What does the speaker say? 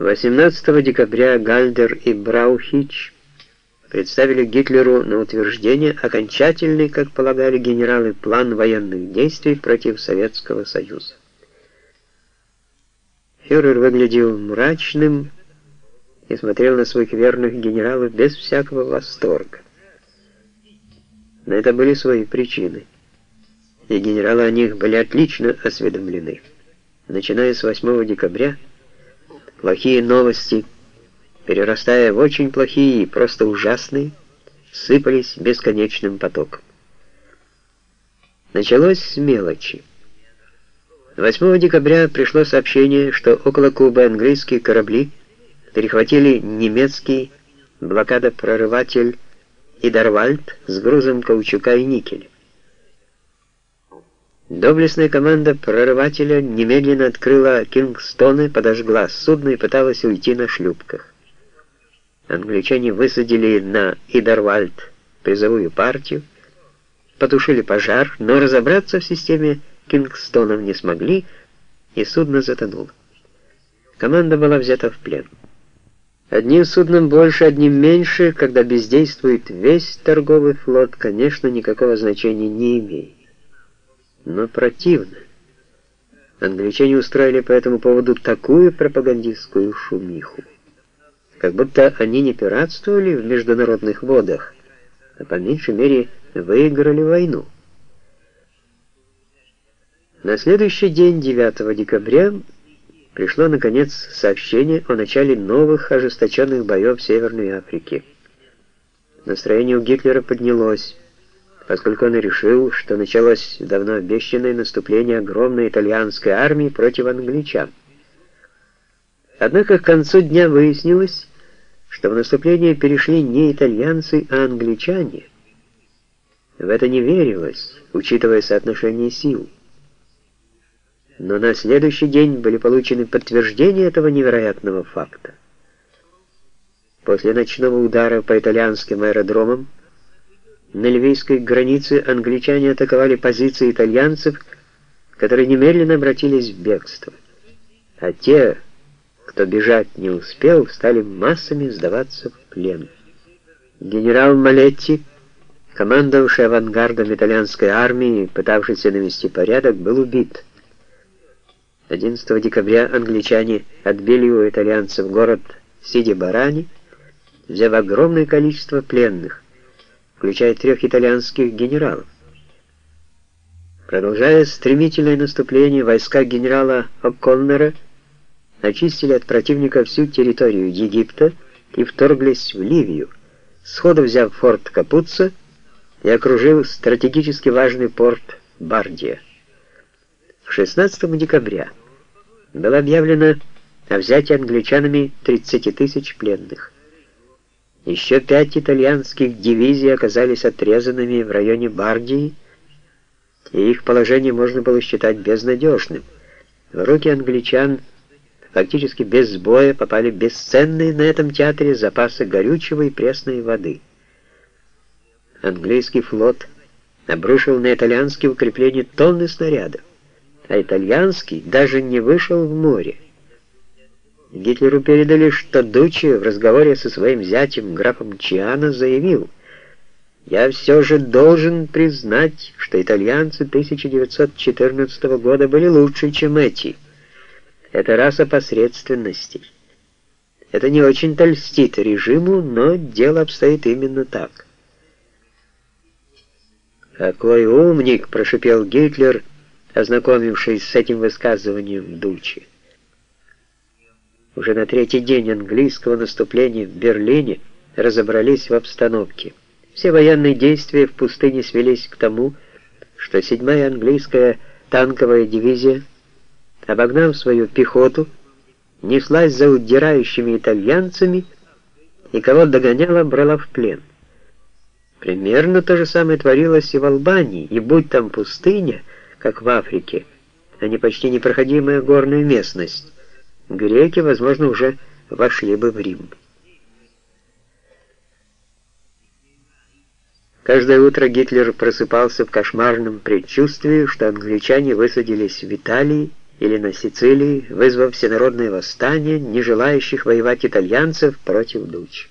18 декабря Гальдер и Браухич представили Гитлеру на утверждение окончательный, как полагали генералы, план военных действий против Советского Союза. Фюрер выглядел мрачным и смотрел на своих верных генералов без всякого восторга. На это были свои причины, и генералы о них были отлично осведомлены. Начиная с 8 декабря, плохие новости, перерастая в очень плохие и просто ужасные, сыпались бесконечным потоком. Началось с мелочи. 8 декабря пришло сообщение, что около Кубы английские корабли перехватили немецкий блокадопрорыватель Идарвальд с грузом каучука и никеля. Доблестная команда прорывателя немедленно открыла Кингстоны, подожгла судно и пыталась уйти на шлюпках. Англичане высадили на Идарвальд призовую партию, потушили пожар, но разобраться в системе Кингстонов не смогли, и судно затонуло. Команда была взята в плен. Одним судном больше, одним меньше, когда бездействует весь торговый флот, конечно, никакого значения не имеет но противно. Англичане устроили по этому поводу такую пропагандистскую шумиху, как будто они не пиратствовали в международных водах, а по меньшей мере выиграли войну. На следующий день, 9 декабря, пришло наконец сообщение о начале новых ожесточенных боев в Северной Африке. Настроение у Гитлера поднялось поскольку он решил, что началось давно обещанное наступление огромной итальянской армии против англичан. Однако к концу дня выяснилось, что в наступление перешли не итальянцы, а англичане. В это не верилось, учитывая соотношение сил. Но на следующий день были получены подтверждения этого невероятного факта. После ночного удара по итальянским аэродромам на ливийской границе англичане атаковали позиции итальянцев, которые немедленно обратились в бегство. А те, кто бежать не успел, стали массами сдаваться в плен. Генерал Малетти, командовавший авангардом итальянской армии, пытавшийся навести порядок, был убит. 11 декабря англичане отбили у итальянцев город Сиди-Барани, взяв огромное количество пленных включая трех итальянских генералов. Продолжая стремительное наступление, войска генерала О'Коннора очистили от противника всю территорию Египта и вторглись в Ливию, сходу взяв форт Капуццо и окружив стратегически важный порт Бардия. 16 декабря было объявлено о взятии англичанами 30 тысяч пленных. Еще пять итальянских дивизий оказались отрезанными в районе Бардии, и их положение можно было считать безнадежным. В руки англичан фактически без боя попали бесценные на этом театре запасы горючего и пресной воды. Английский флот обрушил на итальянские укрепления тонны снарядов, а итальянский даже не вышел в море. Гитлеру передали, что Дучи в разговоре со своим зятем, графом Чиано, заявил, «Я все же должен признать, что итальянцы 1914 года были лучше, чем эти. Это раса посредственностей. Это не очень-то льстит режиму, но дело обстоит именно так». «Какой умник!» — прошипел Гитлер, ознакомившись с этим высказыванием Дучи. Уже на третий день английского наступления в Берлине разобрались в обстановке. Все военные действия в пустыне свелись к тому, что 7-я английская танковая дивизия, обогнав свою пехоту, неслась за удирающими итальянцами и кого догоняла, брала в плен. Примерно то же самое творилось и в Албании, и будь там пустыня, как в Африке, а не почти непроходимая горная местность, греки, возможно, уже вошли бы в Рим. Каждое утро Гитлер просыпался в кошмарном предчувствии, что англичане высадились в Италии или на Сицилии, вызвав всенародное восстание не желающих воевать итальянцев против Дучи.